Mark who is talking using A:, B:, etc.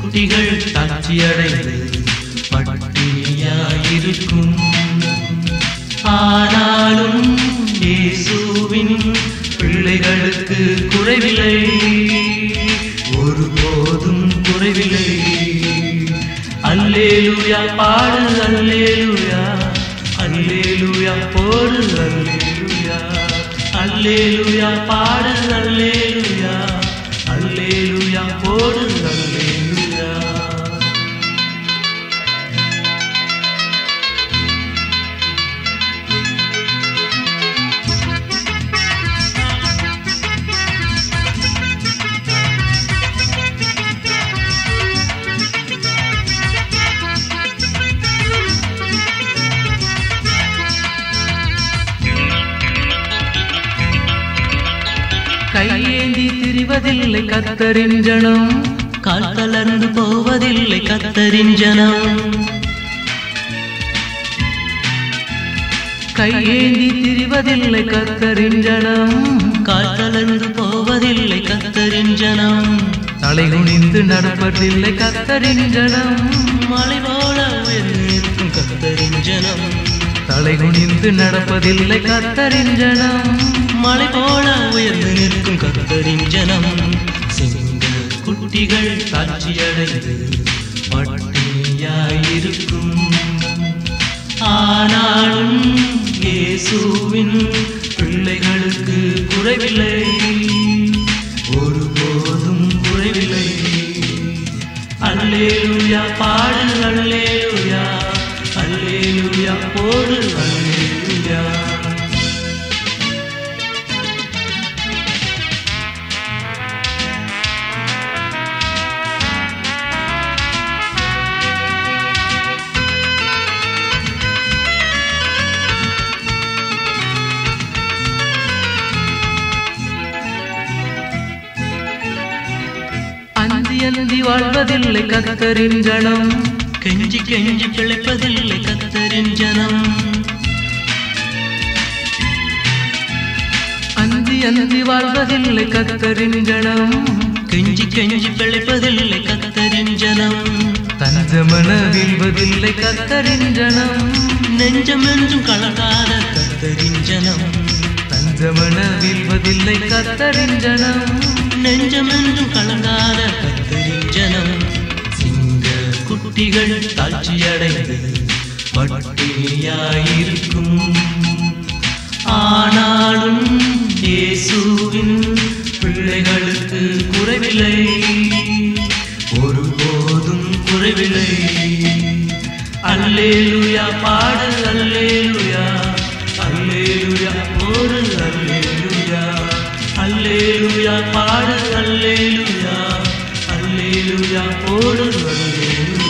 A: குட்டிகள் தாட்சியடைந்து பட்டினியாயிருக்கும். ஆனாலும் இயேசுவின் பிள்ளைகளுக்கு குறைவில்லை. ஒருபோதும் குறைவில்லை. அல்லேலூயா பாடு அல்லேலூயா. அல்லேலூயா போடு அல்லேலூயா. அல்லேலூயா பாடு அல்ல கையேந்தி திரிவதில்லை கத்தரின் ஜனம் கால் கலர்ந்து போவதில்லை கத்தரின் ஜனம் கையேந்தி திரிவதில்லை கத்தரின் ஜனம் கால் கலர்ந்து போவதில்லை கத்தரின் ஜனம் தலை குனிந்து நடப்பதில்லை கத்தரின் ஜனம் மலை போல உயர்ந்து நிற்கும் கத்தரின் ஜனம் தலை குனிந்து நடப்பதில்லை கத்தரின் ஜனம் மலை போல உயர்ந்து குட்டிகள் காட்சியடைந்து பட்டினியாயிருக்கும் ஆனாலும் இயேசுவின் பிள்ளைகளுக்கு குறைவில்லை. ஒருபோதும் குறைவில்லை. அல்லேலுயா பாடு அல்லேலுயா அல்லேலுயா போடு அந்தி வாழ்வதில்லை கத்தரின் ஜனம் கெஞ்சி கெஞ்சி பிழைப்பதில்லை கத்தரின் ஜனம். அந்தி அந்தி வாழ்வதில்லை கத்தரின் ஜனம். கெஞ்சி கெஞ்சி பிழைப்பதில்லை கத்தரின் ஜனம். தஞ்சமன வீழ்வதில்லை கத்தரின் ஜனம். நெஞ்சம் என்றும் கலகாத கத்தரின் ஜனம். தஞ்சமன வீழ்வதில்லை கத்தரிஞ்சனம் நெஞ்சமென்றும் கலங்காத கத்தரிஞ்சனம் சிங்க குட்டிகள் தாட்சியடைந்து பட்டினியாயிருக்கும். ஆனாலும் இயேசுவின் பிள்ளைகளுக்கு குறைவில்லை. ஒருபோதும் குறைவில்லை. அல்லேலுயா பாடல் அல்லேலுயா. ஒரு அல்லேலுயா அல்லேலுயா பாடு அல்லேலுயா. அல்லேலுயா போடு அல்லேலூயா